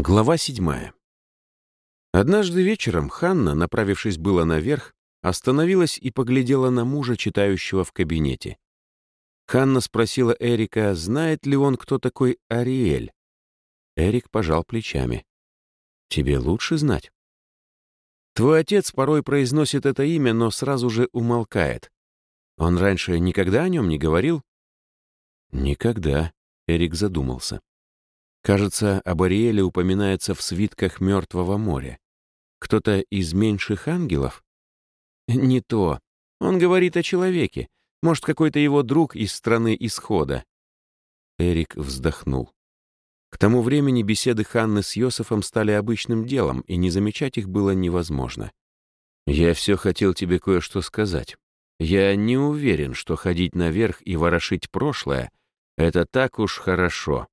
Глава седьмая. Однажды вечером Ханна, направившись было наверх, остановилась и поглядела на мужа, читающего в кабинете. Ханна спросила Эрика, знает ли он, кто такой Ариэль. Эрик пожал плечами. «Тебе лучше знать». «Твой отец порой произносит это имя, но сразу же умолкает. Он раньше никогда о нем не говорил?» «Никогда», — Эрик задумался. Кажется, об Ариэле упоминается в свитках Мертвого моря. Кто-то из меньших ангелов? Не то. Он говорит о человеке. Может, какой-то его друг из страны исхода. Эрик вздохнул. К тому времени беседы Ханны с Йосифом стали обычным делом, и не замечать их было невозможно. «Я все хотел тебе кое-что сказать. Я не уверен, что ходить наверх и ворошить прошлое — это так уж хорошо.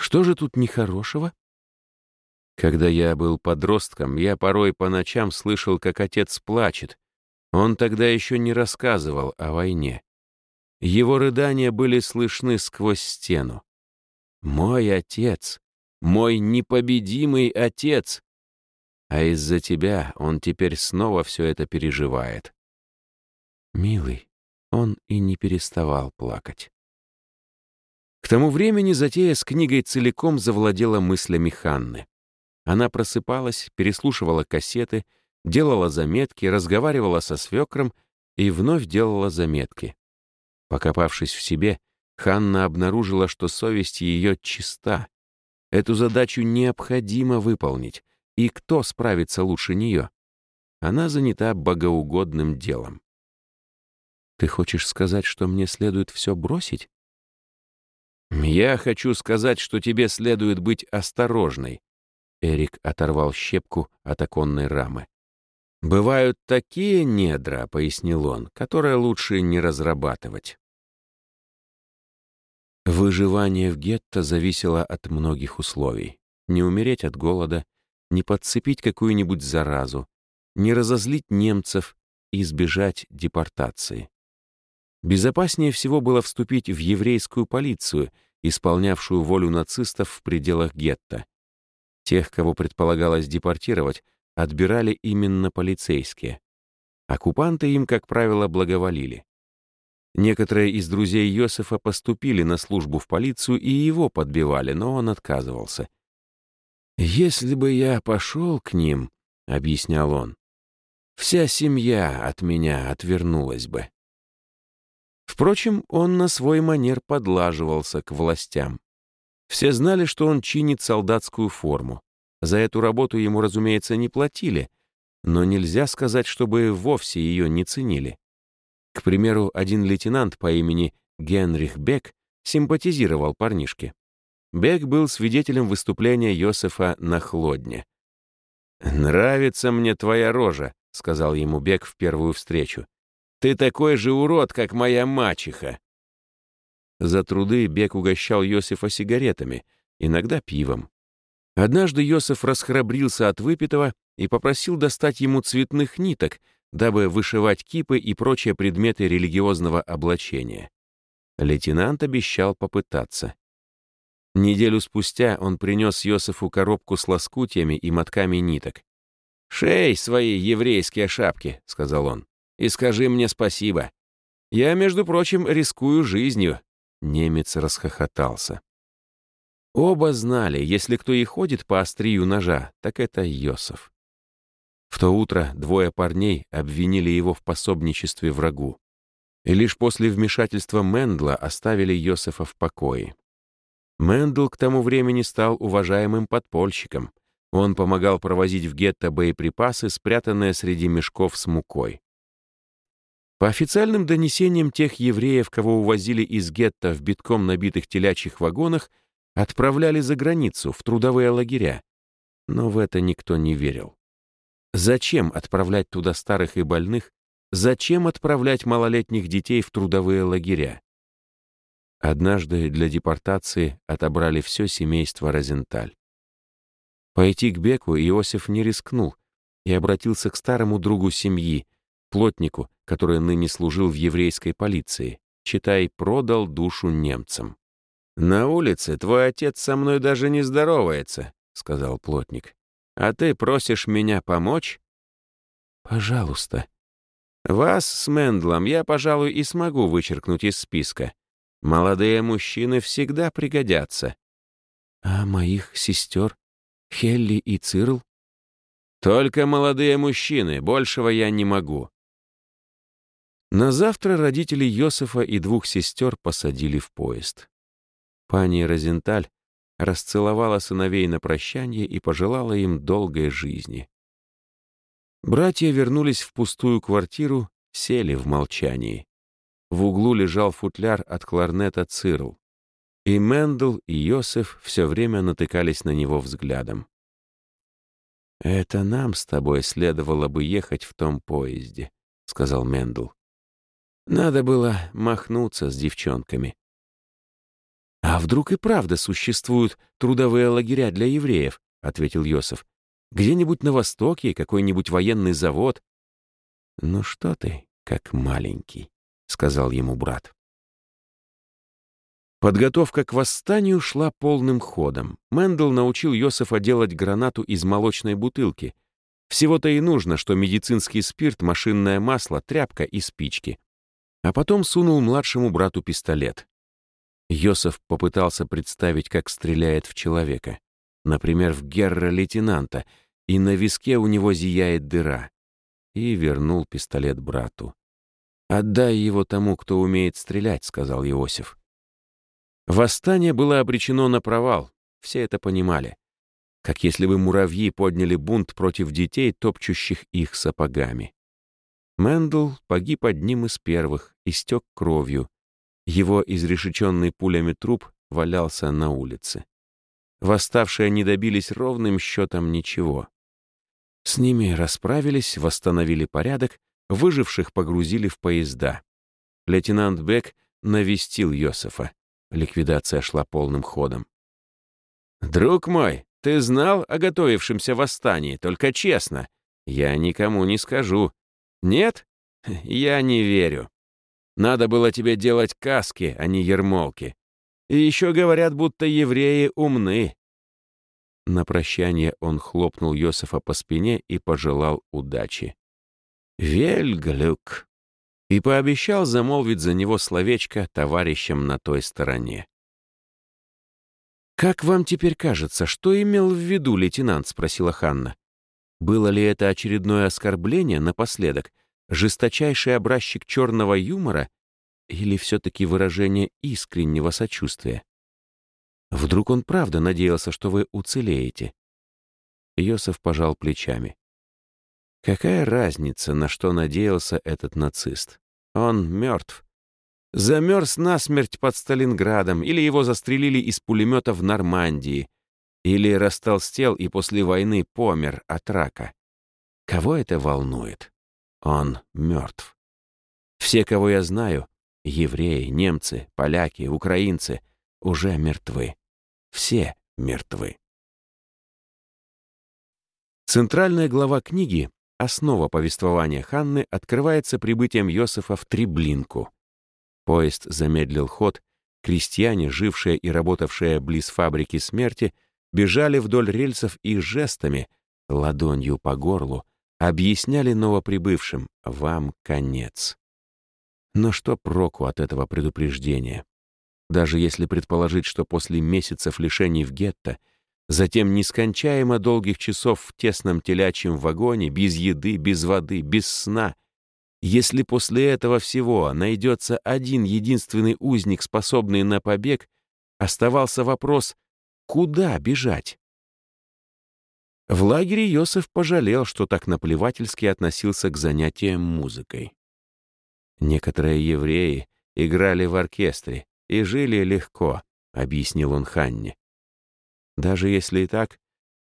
Что же тут нехорошего? Когда я был подростком, я порой по ночам слышал, как отец плачет. Он тогда еще не рассказывал о войне. Его рыдания были слышны сквозь стену. «Мой отец! Мой непобедимый отец!» А из-за тебя он теперь снова все это переживает. Милый, он и не переставал плакать. Тому времени затея с книгой целиком завладела мыслями Ханны. Она просыпалась, переслушивала кассеты, делала заметки, разговаривала со свекром и вновь делала заметки. Покопавшись в себе, Ханна обнаружила, что совесть ее чиста. Эту задачу необходимо выполнить, и кто справится лучше нее? Она занята богоугодным делом. «Ты хочешь сказать, что мне следует все бросить?» «Я хочу сказать, что тебе следует быть осторожной». Эрик оторвал щепку от оконной рамы. «Бывают такие недра», — пояснил он, — «которые лучше не разрабатывать». Выживание в гетто зависело от многих условий. Не умереть от голода, не подцепить какую-нибудь заразу, не разозлить немцев и избежать депортации. Безопаснее всего было вступить в еврейскую полицию, исполнявшую волю нацистов в пределах гетто. Тех, кого предполагалось депортировать, отбирали именно полицейские. Оккупанты им, как правило, благоволили. Некоторые из друзей Йосифа поступили на службу в полицию и его подбивали, но он отказывался. «Если бы я пошел к ним», — объяснял он, — «вся семья от меня отвернулась бы». Впрочем, он на свой манер подлаживался к властям. Все знали, что он чинит солдатскую форму. За эту работу ему, разумеется, не платили, но нельзя сказать, чтобы вовсе ее не ценили. К примеру, один лейтенант по имени Генрих Бек симпатизировал парнишке. Бек был свидетелем выступления Йосефа на Хлодне. «Нравится мне твоя рожа», — сказал ему Бек в первую встречу. Ты такой же урод, как моя мачеха!» За труды Бек угощал Йосифа сигаретами, иногда пивом. Однажды Йосиф расхрабрился от выпитого и попросил достать ему цветных ниток, дабы вышивать кипы и прочие предметы религиозного облачения. Лейтенант обещал попытаться. Неделю спустя он принес Йосифу коробку с лоскутьями и мотками ниток. «Шей свои еврейские шапки», — сказал он и скажи мне спасибо. Я, между прочим, рискую жизнью». Немец расхохотался. Оба знали, если кто и ходит по острию ножа, так это Йосов. В то утро двое парней обвинили его в пособничестве врагу. И лишь после вмешательства Мендла оставили Йосефа в покое. Мендл к тому времени стал уважаемым подпольщиком. Он помогал провозить в гетто боеприпасы, спрятанные среди мешков с мукой. По официальным донесениям тех евреев, кого увозили из гетто в битком набитых телячьих вагонах, отправляли за границу, в трудовые лагеря. Но в это никто не верил. Зачем отправлять туда старых и больных? Зачем отправлять малолетних детей в трудовые лагеря? Однажды для депортации отобрали все семейство Розенталь. Пойти к Беку Иосиф не рискнул и обратился к старому другу семьи, плотнику, который ныне служил в еврейской полиции, читай, продал душу немцам. «На улице твой отец со мной даже не здоровается», — сказал плотник. «А ты просишь меня помочь?» «Пожалуйста». «Вас с Мендлом я, пожалуй, и смогу вычеркнуть из списка. Молодые мужчины всегда пригодятся». «А моих сестер? Хелли и Цирл?» «Только молодые мужчины, большего я не могу». На завтра родители Йосифа и двух сестер посадили в поезд. Пани Розенталь расцеловала сыновей на прощание и пожелала им долгой жизни. Братья вернулись в пустую квартиру, сели в молчании. В углу лежал футляр от кларнета Цирл. И Мендел, и Йосеф все время натыкались на него взглядом. «Это нам с тобой следовало бы ехать в том поезде», — сказал Мендел. «Надо было махнуться с девчонками. «А вдруг и правда существуют трудовые лагеря для евреев?» — ответил Йосиф. «Где-нибудь на Востоке какой-нибудь военный завод?» «Ну что ты, как маленький», — сказал ему брат. Подготовка к восстанию шла полным ходом. Мендел научил Йосифа делать гранату из молочной бутылки. Всего-то и нужно, что медицинский спирт, машинное масло, тряпка и спички. А потом сунул младшему брату пистолет. Йосеф попытался представить, как стреляет в человека. Например, в герра-лейтенанта, и на виске у него зияет дыра. И вернул пистолет брату. «Отдай его тому, кто умеет стрелять», — сказал Иосиф. Восстание было обречено на провал, все это понимали. Как если бы муравьи подняли бунт против детей, топчущих их сапогами. Мендел погиб одним из первых, истек кровью, его изрешеченный пулями труп валялся на улице. Восставшие не добились ровным счетом ничего. С ними расправились, восстановили порядок, выживших погрузили в поезда. Лейтенант Бек навестил Йосефа. Ликвидация шла полным ходом. «Друг мой, ты знал о готовившемся восстании, только честно. Я никому не скажу. Нет? Я не верю. Надо было тебе делать каски, а не ермолки. И еще говорят, будто евреи умны». На прощание он хлопнул Йосифа по спине и пожелал удачи. «Вельглюк!» и пообещал замолвить за него словечко товарищам на той стороне. «Как вам теперь кажется, что имел в виду лейтенант?» — спросила Ханна. «Было ли это очередное оскорбление напоследок, жесточайший образчик черного юмора или все-таки выражение искреннего сочувствия? Вдруг он правда надеялся, что вы уцелеете? Йосиф пожал плечами. Какая разница, на что надеялся этот нацист? Он мертв. Замерз насмерть под Сталинградом, или его застрелили из пулемета в Нормандии, или растолстел и после войны помер от рака. Кого это волнует? Он мертв. Все, кого я знаю, евреи, немцы, поляки, украинцы, уже мертвы. Все мертвы. Центральная глава книги, основа повествования Ханны, открывается прибытием Йосифа в Триблинку. Поезд замедлил ход, крестьяне, жившие и работавшие близ фабрики смерти, бежали вдоль рельсов и жестами, ладонью по горлу, объясняли новоприбывшим «вам конец». Но что проку от этого предупреждения? Даже если предположить, что после месяцев лишений в гетто, затем нескончаемо долгих часов в тесном телячьем вагоне, без еды, без воды, без сна, если после этого всего найдется один единственный узник, способный на побег, оставался вопрос, куда бежать? В лагере Йосеф пожалел, что так наплевательски относился к занятиям музыкой. Некоторые евреи играли в оркестре и жили легко, объяснил он Ханне. Даже если и так,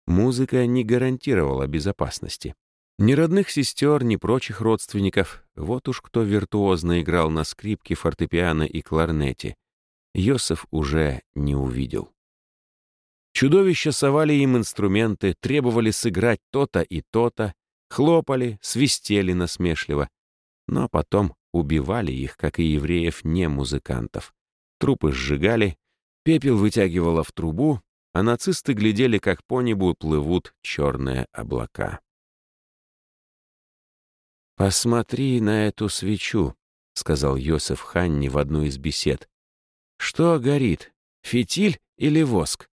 музыка не гарантировала безопасности. Ни родных сестер, ни прочих родственников, вот уж кто виртуозно играл на скрипке, фортепиано и кларнете, Йосеф уже не увидел. Чудовища совали им инструменты, требовали сыграть то-то и то-то, хлопали, свистели насмешливо. Но потом убивали их, как и евреев, не музыкантов. Трупы сжигали, Пепел вытягивало в трубу, а нацисты глядели, как по небу плывут черные облака. «Посмотри на эту свечу», — сказал Йосеф Ханни в одну из бесед. «Что горит, фитиль или воск?»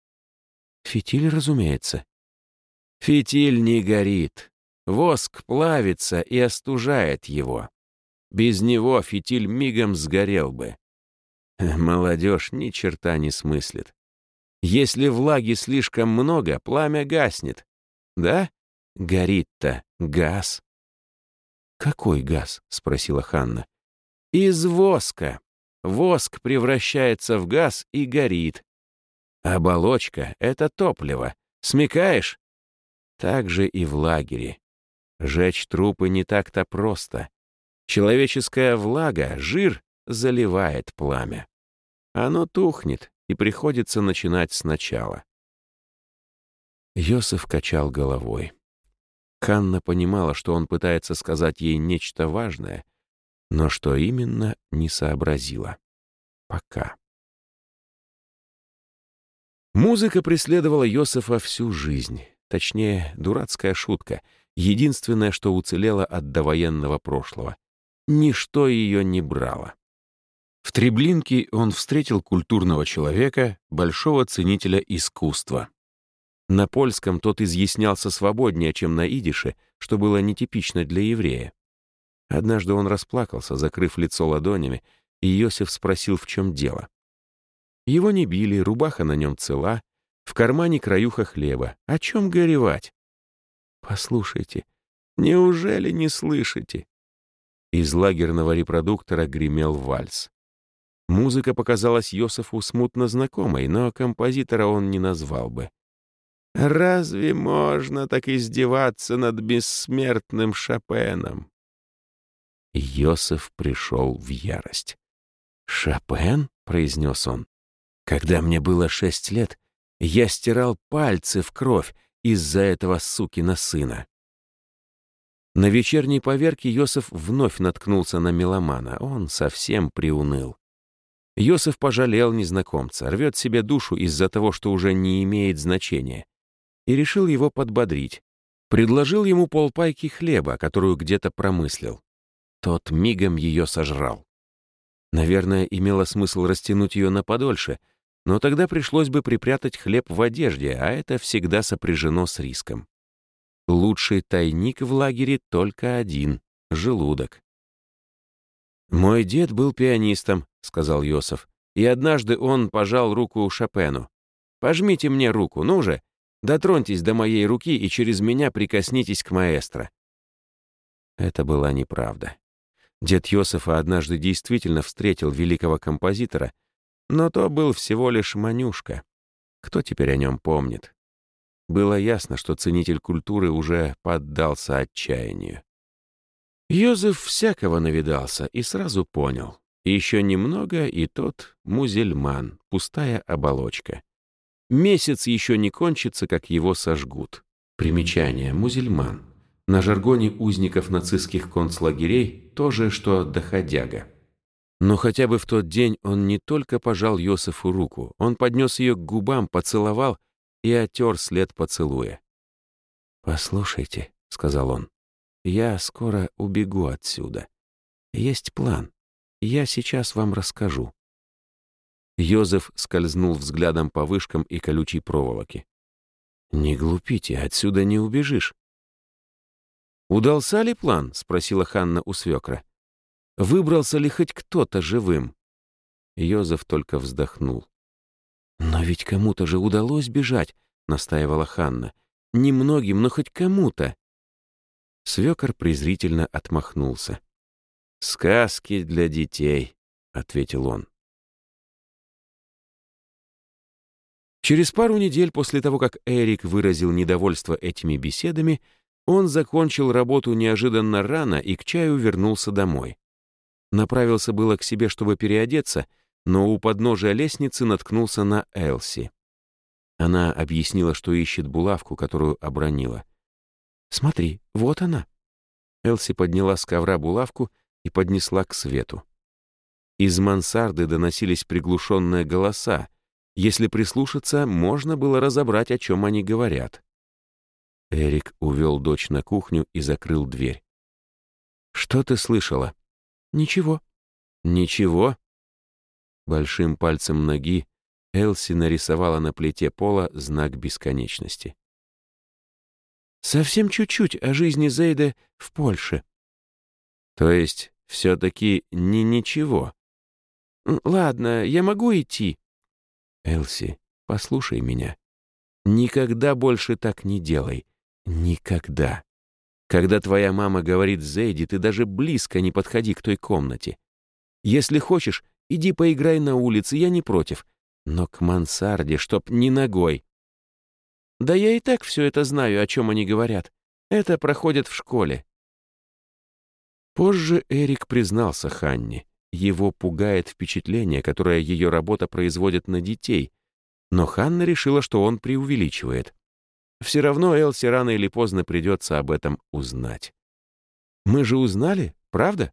«Фитиль, разумеется». «Фитиль не горит. Воск плавится и остужает его. Без него фитиль мигом сгорел бы. Молодежь ни черта не смыслит. Если влаги слишком много, пламя гаснет. Да? Горит-то газ. «Какой газ?» — спросила Ханна. «Из воска. Воск превращается в газ и горит. Оболочка — это топливо. Смекаешь? Так же и в лагере. Жечь трупы не так-то просто. Человеческая влага, жир, заливает пламя. Оно тухнет, и приходится начинать сначала. Йосиф качал головой. Ханна понимала, что он пытается сказать ей нечто важное, но что именно, не сообразила. Пока. Музыка преследовала Йосифа всю жизнь. Точнее, дурацкая шутка. Единственное, что уцелело от довоенного прошлого. Ничто ее не брало. В Треблинке он встретил культурного человека, большого ценителя искусства. На польском тот изъяснялся свободнее, чем на идише, что было нетипично для еврея. Однажды он расплакался, закрыв лицо ладонями, и Иосиф спросил, в чем дело. Его не били, рубаха на нем цела, в кармане краюха хлеба. О чем горевать? Послушайте, неужели не слышите? Из лагерного репродуктора гремел вальс. Музыка показалась Йосифу смутно знакомой, но композитора он не назвал бы. Разве можно так издеваться над бессмертным Шопеном? Йосиф пришел в ярость. «Шопен?» — произнес он. «Когда мне было шесть лет, я стирал пальцы в кровь из-за этого сукина сына». На вечерней поверке Йосиф вновь наткнулся на меломана. Он совсем приуныл. Йосиф пожалел незнакомца, рвет себе душу из-за того, что уже не имеет значения и решил его подбодрить. Предложил ему полпайки хлеба, которую где-то промыслил. Тот мигом ее сожрал. Наверное, имело смысл растянуть ее на подольше, но тогда пришлось бы припрятать хлеб в одежде, а это всегда сопряжено с риском. Лучший тайник в лагере только один — желудок. «Мой дед был пианистом», — сказал Йосиф, «и однажды он пожал руку Шопену. Пожмите мне руку, ну же, Дотроньтесь до моей руки и через меня прикоснитесь к маэстро». Это была неправда. Дед Йосифа однажды действительно встретил великого композитора, но то был всего лишь Манюшка. Кто теперь о нем помнит? Было ясно, что ценитель культуры уже поддался отчаянию. Йозеф всякого навидался и сразу понял. Еще немного, и тот музельман, пустая оболочка. Месяц еще не кончится, как его сожгут. Примечание. Музельман. На жаргоне узников нацистских концлагерей то же, что доходяга. Но хотя бы в тот день он не только пожал Йосифу руку, он поднес ее к губам, поцеловал и отер след поцелуя. «Послушайте», — сказал он, — «я скоро убегу отсюда. Есть план. Я сейчас вам расскажу. Йозеф скользнул взглядом по вышкам и колючей проволоке. «Не глупите, отсюда не убежишь». «Удался ли план?» — спросила Ханна у свекра. «Выбрался ли хоть кто-то живым?» Йозеф только вздохнул. «Но ведь кому-то же удалось бежать», — настаивала Ханна. «Немногим, но хоть кому-то». Свекор презрительно отмахнулся. «Сказки для детей», — ответил он. Через пару недель после того, как Эрик выразил недовольство этими беседами, он закончил работу неожиданно рано и к чаю вернулся домой. Направился было к себе, чтобы переодеться, но у подножия лестницы наткнулся на Элси. Она объяснила, что ищет булавку, которую обронила. «Смотри, вот она». Элси подняла с ковра булавку и поднесла к свету. Из мансарды доносились приглушенные голоса, Если прислушаться, можно было разобрать, о чем они говорят. Эрик увел дочь на кухню и закрыл дверь. «Что ты слышала?» «Ничего». «Ничего?» Большим пальцем ноги Элси нарисовала на плите пола знак бесконечности. «Совсем чуть-чуть о жизни Зейда в Польше». «То есть все-таки не ничего?» «Ладно, я могу идти?» «Элси, послушай меня. Никогда больше так не делай. Никогда. Когда твоя мама говорит Зейди, ты даже близко не подходи к той комнате. Если хочешь, иди поиграй на улице, я не против. Но к мансарде, чтоб не ногой. Да я и так все это знаю, о чем они говорят. Это проходит в школе. Позже Эрик признался Ханне. Его пугает впечатление, которое ее работа производит на детей. Но Ханна решила, что он преувеличивает. Все равно Элси рано или поздно придется об этом узнать. Мы же узнали, правда?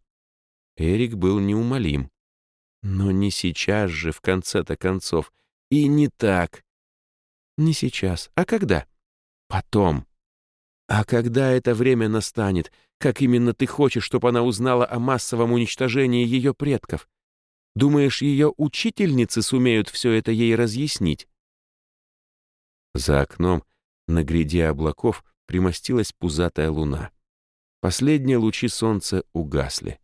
Эрик был неумолим. Но не сейчас же, в конце-то концов. И не так. Не сейчас. А когда? Потом. А когда это время настанет, как именно ты хочешь, чтобы она узнала о массовом уничтожении ее предков? Думаешь, ее учительницы сумеют все это ей разъяснить? За окном на гряде облаков примостилась пузатая луна. Последние лучи солнца угасли.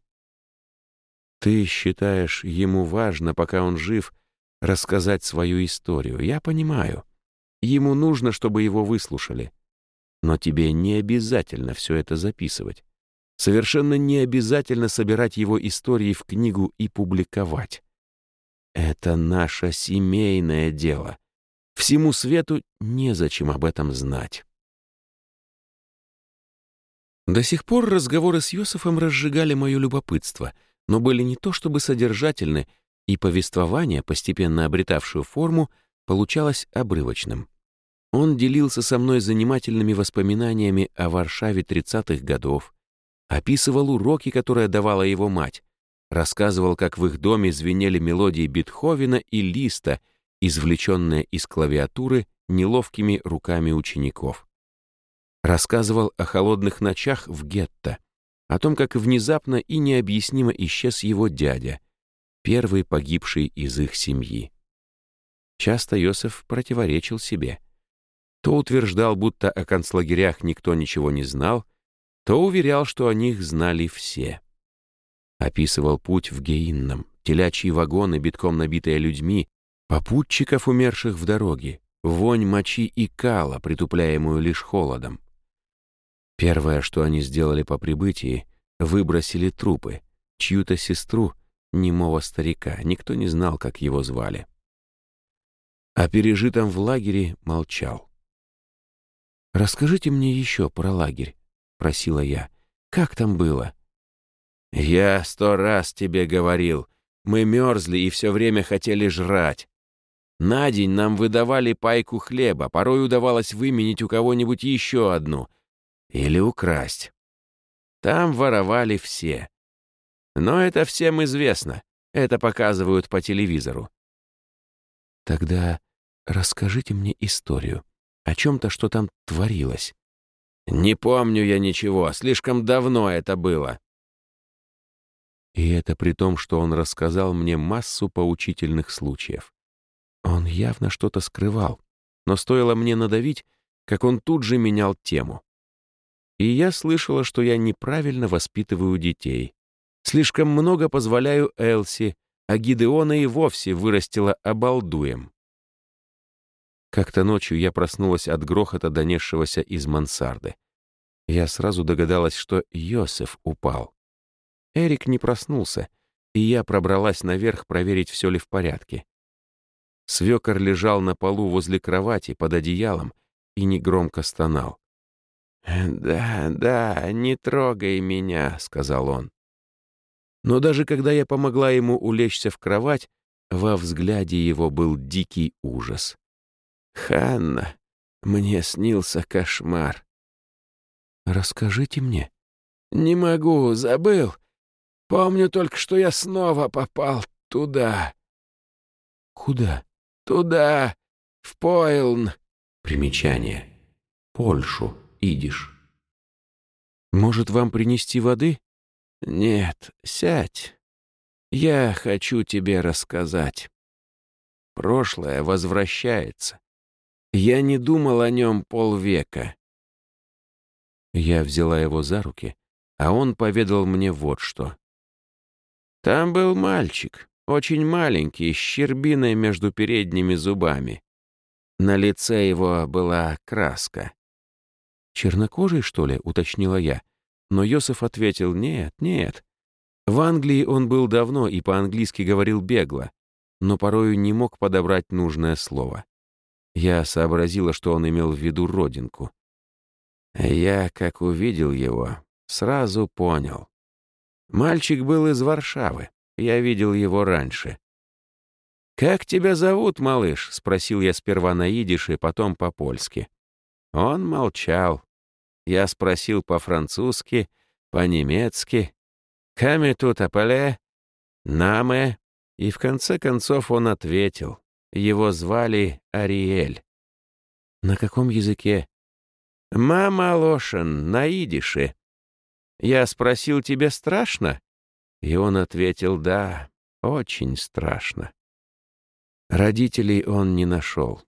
Ты считаешь, ему важно, пока он жив, рассказать свою историю. Я понимаю. Ему нужно, чтобы его выслушали. Но тебе не обязательно все это записывать. Совершенно не обязательно собирать его истории в книгу и публиковать. Это наше семейное дело. Всему свету незачем об этом знать. До сих пор разговоры с Йосифом разжигали мое любопытство, но были не то чтобы содержательны, и повествование, постепенно обретавшее форму, получалось обрывочным. Он делился со мной занимательными воспоминаниями о Варшаве 30-х годов, описывал уроки, которые давала его мать, рассказывал, как в их доме звенели мелодии Бетховена и Листа — извлеченное из клавиатуры неловкими руками учеников. Рассказывал о холодных ночах в гетто, о том, как внезапно и необъяснимо исчез его дядя, первый погибший из их семьи. Часто Йосеф противоречил себе. То утверждал, будто о концлагерях никто ничего не знал, то уверял, что о них знали все. Описывал путь в Геинном, телячьи вагоны, битком набитые людьми, Попутчиков, умерших в дороге, вонь мочи и кала, притупляемую лишь холодом. Первое, что они сделали по прибытии, выбросили трупы, чью-то сестру, немого старика, никто не знал, как его звали. О пережитом в лагере молчал. «Расскажите мне еще про лагерь», — просила я. «Как там было?» «Я сто раз тебе говорил. Мы мерзли и все время хотели жрать. На день нам выдавали пайку хлеба, порой удавалось выменить у кого-нибудь еще одну. Или украсть. Там воровали все. Но это всем известно. Это показывают по телевизору. Тогда расскажите мне историю. О чем-то, что там творилось. Не помню я ничего, слишком давно это было. И это при том, что он рассказал мне массу поучительных случаев. Он явно что-то скрывал, но стоило мне надавить, как он тут же менял тему. И я слышала, что я неправильно воспитываю детей. Слишком много позволяю Элси, а Гидеона и вовсе вырастила обалдуем. Как-то ночью я проснулась от грохота, донесшегося из мансарды. Я сразу догадалась, что Йосеф упал. Эрик не проснулся, и я пробралась наверх проверить, все ли в порядке. Свекор лежал на полу возле кровати под одеялом и негромко стонал. «Да, да, не трогай меня», — сказал он. Но даже когда я помогла ему улечься в кровать, во взгляде его был дикий ужас. «Ханна, мне снился кошмар». «Расскажите мне». «Не могу, забыл. Помню только, что я снова попал туда». «Куда?» Туда, в Пойлн. Примечание. Польшу, идиш. Может, вам принести воды? Нет, сядь. Я хочу тебе рассказать. Прошлое возвращается. Я не думал о нем полвека. Я взяла его за руки, а он поведал мне вот что. Там был мальчик, очень маленький, с щербиной между передними зубами. На лице его была краска. «Чернокожий, что ли?» — уточнила я. Но Йосиф ответил, «Нет, нет». В Англии он был давно и по-английски говорил бегло, но порою не мог подобрать нужное слово. Я сообразила, что он имел в виду родинку. Я, как увидел его, сразу понял. Мальчик был из Варшавы. Я видел его раньше. «Как тебя зовут, малыш?» — спросил я сперва на идише, потом по-польски. Он молчал. Я спросил по-французски, по-немецки. «Каме тут апале?» «Наме?» И в конце концов он ответил. Его звали Ариэль. «На каком языке?» «Мама Лошин, на идише». Я спросил, тебе страшно? И он ответил, да, очень страшно. Родителей он не нашел.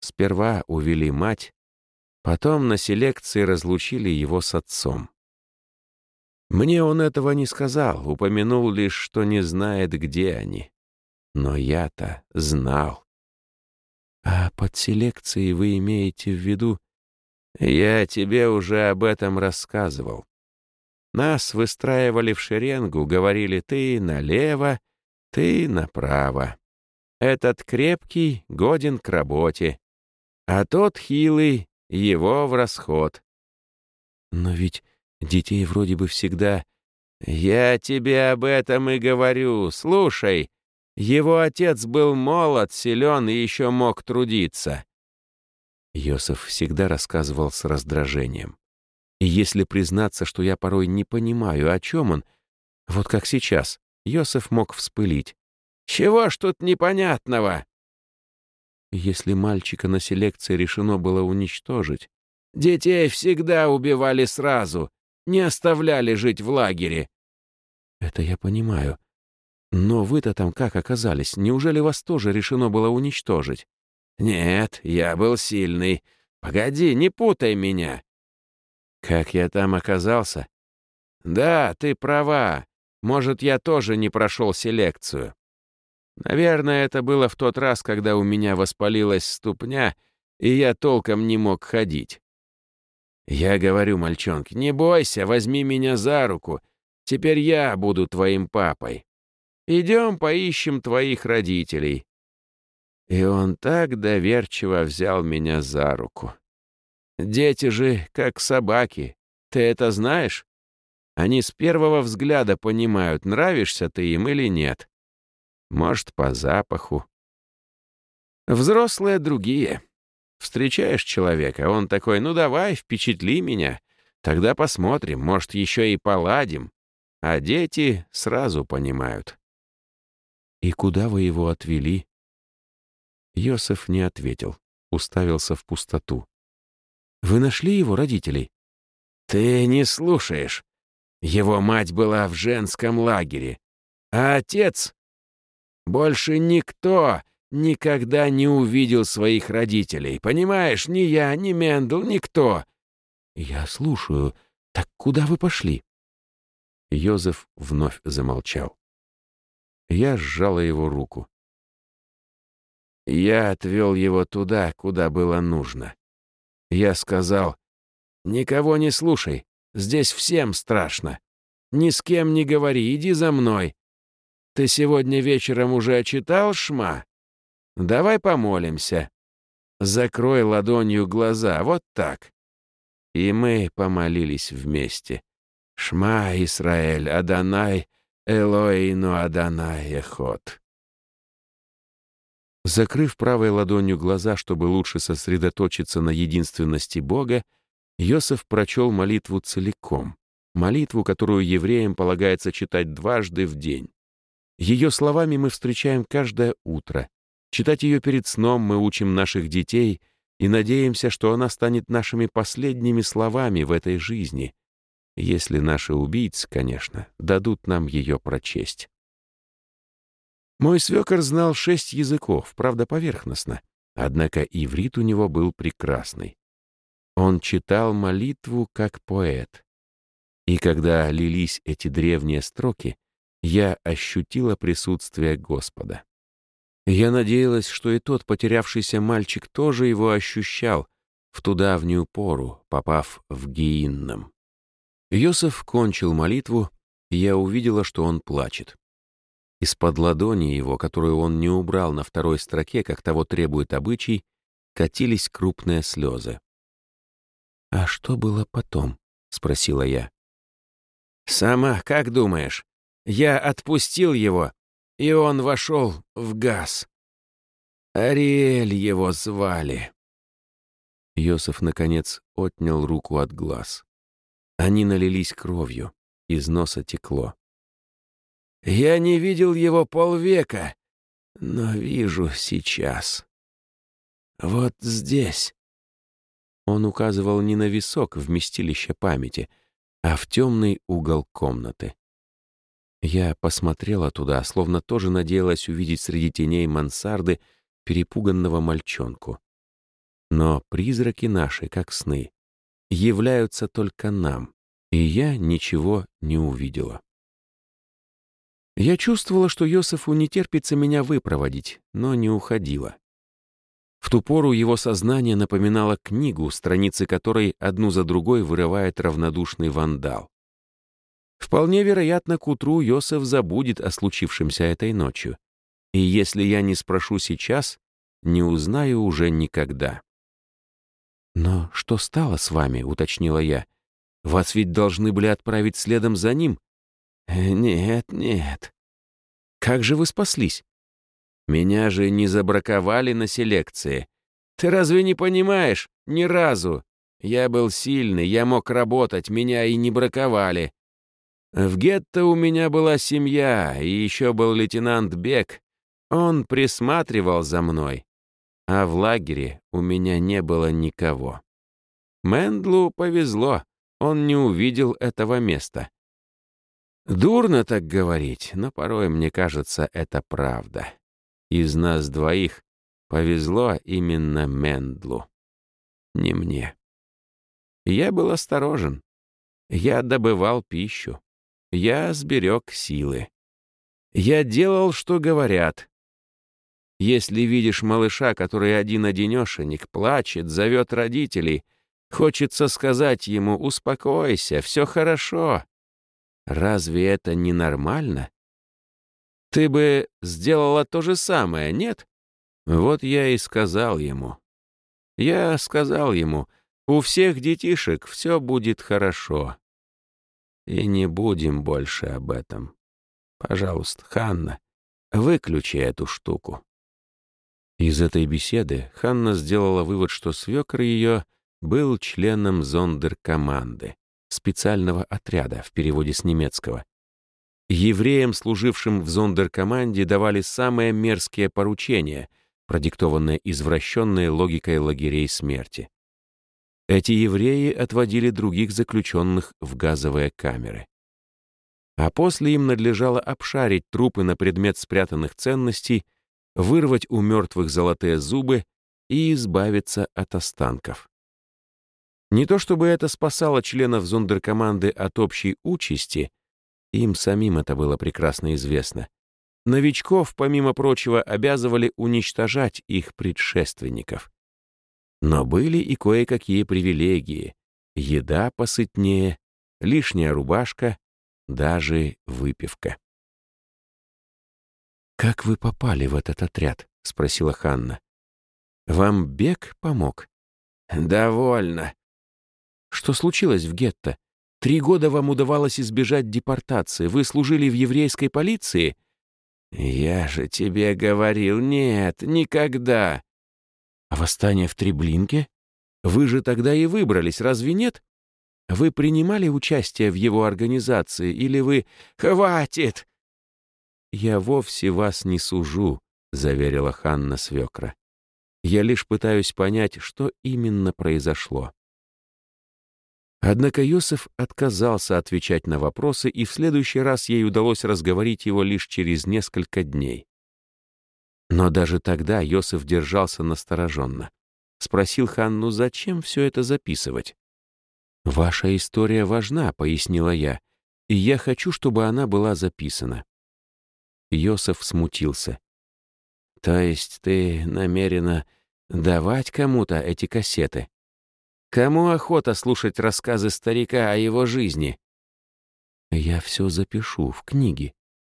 Сперва увели мать, потом на селекции разлучили его с отцом. Мне он этого не сказал, упомянул лишь, что не знает, где они. Но я-то знал. А под селекцией вы имеете в виду? Я тебе уже об этом рассказывал. Нас выстраивали в шеренгу, говорили «ты налево, ты направо». Этот крепкий годен к работе, а тот хилый его в расход. Но ведь детей вроде бы всегда... Я тебе об этом и говорю. Слушай, его отец был молод, силен и еще мог трудиться. Йосиф всегда рассказывал с раздражением. И если признаться, что я порой не понимаю, о чем он, вот как сейчас, Йосеф мог вспылить. «Чего ж тут непонятного?» Если мальчика на селекции решено было уничтожить, детей всегда убивали сразу, не оставляли жить в лагере. Это я понимаю. Но вы-то там как оказались? Неужели вас тоже решено было уничтожить? Нет, я был сильный. Погоди, не путай меня. Как я там оказался? Да, ты права. Может, я тоже не прошел селекцию. Наверное, это было в тот раз, когда у меня воспалилась ступня, и я толком не мог ходить. Я говорю мальчонке, не бойся, возьми меня за руку. Теперь я буду твоим папой. Идем поищем твоих родителей. И он так доверчиво взял меня за руку. Дети же как собаки. Ты это знаешь? Они с первого взгляда понимают, нравишься ты им или нет. Может, по запаху. Взрослые другие. Встречаешь человека, он такой, ну давай, впечатли меня. Тогда посмотрим, может, еще и поладим. А дети сразу понимают. «И куда вы его отвели?» Йосеф не ответил, уставился в пустоту. Вы нашли его родителей?» «Ты не слушаешь. Его мать была в женском лагере, а отец... Больше никто никогда не увидел своих родителей. Понимаешь, ни я, ни Мендел, никто». «Я слушаю. Так куда вы пошли?» Йозеф вновь замолчал. Я сжала его руку. Я отвел его туда, куда было нужно. Я сказал, «Никого не слушай, здесь всем страшно. Ни с кем не говори, иди за мной. Ты сегодня вечером уже читал Шма? Давай помолимся. Закрой ладонью глаза, вот так». И мы помолились вместе. «Шма, Исраэль, Адонай, Элоину Адонай, Эхот». Закрыв правой ладонью глаза, чтобы лучше сосредоточиться на единственности Бога, Йосеф прочел молитву целиком, молитву, которую евреям полагается читать дважды в день. Ее словами мы встречаем каждое утро, Читать ее перед сном мы учим наших детей и надеемся, что она станет нашими последними словами в этой жизни, если наши убийцы, конечно, дадут нам ее прочесть. Мой свекор знал шесть языков, правда, поверхностно, однако иврит у него был прекрасный. Он читал молитву как поэт. И когда лились эти древние строки, я ощутила присутствие Господа. Я надеялась, что и тот потерявшийся мальчик тоже его ощущал в ту давнюю пору, попав в Гиинном. Йосеф кончил молитву, и я увидела, что он плачет. Из-под ладони его, которую он не убрал на второй строке, как того требует обычай, катились крупные слезы. «А что было потом?» — спросила я. «Сама как думаешь? Я отпустил его, и он вошел в газ. Ариэль его звали». Йосиф, наконец, отнял руку от глаз. Они налились кровью, из носа текло. «Я не видел его полвека, но вижу сейчас. Вот здесь». Он указывал не на висок вместилище памяти, а в темный угол комнаты. Я посмотрела туда, словно тоже надеялась увидеть среди теней мансарды перепуганного мальчонку. Но призраки наши, как сны, являются только нам, и я ничего не увидела. Я чувствовала, что Йосифу не терпится меня выпроводить, но не уходила. В ту пору его сознание напоминало книгу, страницы которой одну за другой вырывает равнодушный вандал. Вполне вероятно, к утру Йосеф забудет о случившемся этой ночью. И если я не спрошу сейчас, не узнаю уже никогда. «Но что стало с вами?» — уточнила я. «Вас ведь должны были отправить следом за ним?» «Э, «Нет, нет». «Как же вы спаслись?» Меня же не забраковали на селекции. Ты разве не понимаешь? Ни разу. Я был сильный, я мог работать, меня и не браковали. В гетто у меня была семья, и еще был лейтенант Бек. Он присматривал за мной. А в лагере у меня не было никого. Мендлу повезло, он не увидел этого места. Дурно так говорить, но порой, мне кажется, это правда. Из нас двоих повезло именно Мендлу. Не мне. Я был осторожен. Я добывал пищу. Я сберег силы. Я делал, что говорят. Если видишь малыша, который один-одинешенек, плачет, зовет родителей, хочется сказать ему «Успокойся, все хорошо». Разве это не нормально? Ты бы сделала то же самое, нет? Вот я и сказал ему. Я сказал ему, у всех детишек все будет хорошо. И не будем больше об этом. Пожалуйста, Ханна, выключи эту штуку. Из этой беседы Ханна сделала вывод, что свекр ее был членом зондеркоманды, специального отряда в переводе с немецкого, Евреям, служившим в зондеркоманде, давали самые мерзкие поручения, продиктованные извращенной логикой лагерей смерти. Эти евреи отводили других заключенных в газовые камеры. А после им надлежало обшарить трупы на предмет спрятанных ценностей, вырвать у мертвых золотые зубы и избавиться от останков. Не то чтобы это спасало членов зондеркоманды от общей участи — им самим это было прекрасно известно. Новичков, помимо прочего, обязывали уничтожать их предшественников. Но были и кое-какие привилегии. Еда посытнее, лишняя рубашка, даже выпивка. «Как вы попали в этот отряд?» — спросила Ханна. «Вам бег помог?» «Довольно». «Что случилось в гетто? Три года вам удавалось избежать депортации. Вы служили в еврейской полиции?» «Я же тебе говорил, нет, никогда». «А восстание в Треблинке? Вы же тогда и выбрались, разве нет? Вы принимали участие в его организации или вы...» «Хватит!» «Я вовсе вас не сужу», — заверила Ханна свекра. «Я лишь пытаюсь понять, что именно произошло». Однако Йосеф отказался отвечать на вопросы, и в следующий раз ей удалось разговорить его лишь через несколько дней. Но даже тогда Йосеф держался настороженно. Спросил Ханну, зачем все это записывать. «Ваша история важна», — пояснила я, «и я хочу, чтобы она была записана». Йосеф смутился. «То есть ты намерена давать кому-то эти кассеты? Кому охота слушать рассказы старика о его жизни?» «Я все запишу в книге».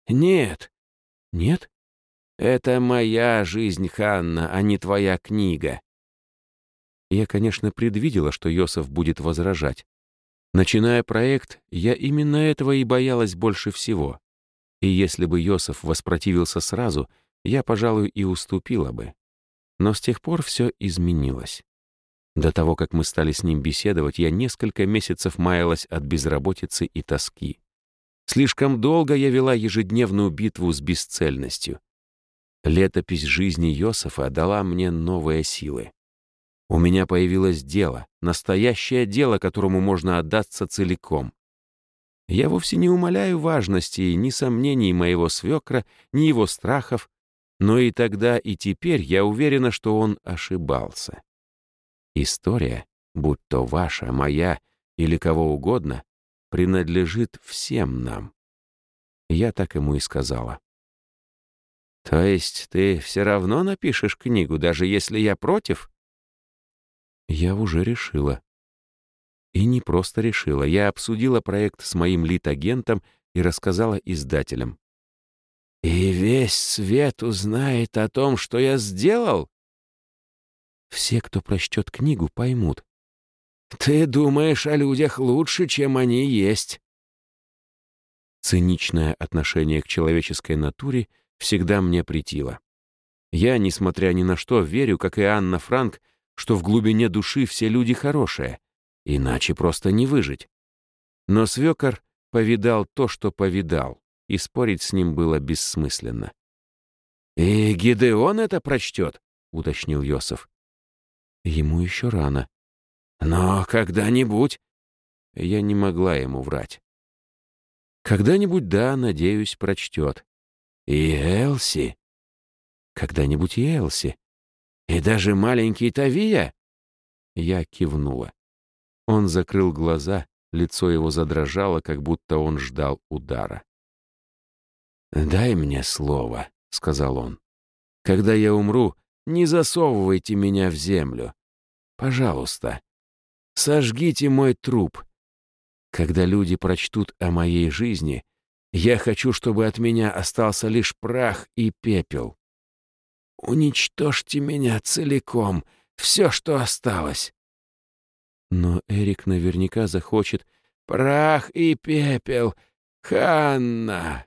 «Нет». «Нет?» «Это моя жизнь, Ханна, а не твоя книга». Я, конечно, предвидела, что Йосеф будет возражать. Начиная проект, я именно этого и боялась больше всего. И если бы Йосеф воспротивился сразу, я, пожалуй, и уступила бы. Но с тех пор все изменилось. До того, как мы стали с ним беседовать, я несколько месяцев маялась от безработицы и тоски. Слишком долго я вела ежедневную битву с бесцельностью. Летопись жизни Йосефа дала мне новые силы. У меня появилось дело, настоящее дело, которому можно отдаться целиком. Я вовсе не умоляю важности ни сомнений моего свекра, ни его страхов, но и тогда, и теперь я уверена, что он ошибался. История, будь то ваша, моя или кого угодно, принадлежит всем нам. Я так ему и сказала. «То есть ты все равно напишешь книгу, даже если я против?» Я уже решила. И не просто решила. Я обсудила проект с моим лид-агентом и рассказала издателям. «И весь свет узнает о том, что я сделал?» Все, кто прочтет книгу, поймут. «Ты думаешь о людях лучше, чем они есть». Циничное отношение к человеческой натуре всегда мне претило. Я, несмотря ни на что, верю, как и Анна Франк, что в глубине души все люди хорошие, иначе просто не выжить. Но свекор повидал то, что повидал, и спорить с ним было бессмысленно. «И Гидеон это прочтет?» — уточнил Йосиф. «Ему еще рано». «Но когда-нибудь...» Я не могла ему врать. «Когда-нибудь, да, надеюсь, прочтет». «И Элси?» «Когда-нибудь и Элси», «И даже маленький Тавия?» Я кивнула. Он закрыл глаза, лицо его задрожало, как будто он ждал удара. «Дай мне слово», — сказал он. «Когда я умру, не засовывайте меня в землю. Пожалуйста, сожгите мой труп. Когда люди прочтут о моей жизни, я хочу, чтобы от меня остался лишь прах и пепел. Уничтожьте меня целиком, все, что осталось. Но Эрик наверняка захочет прах и пепел. Ханна,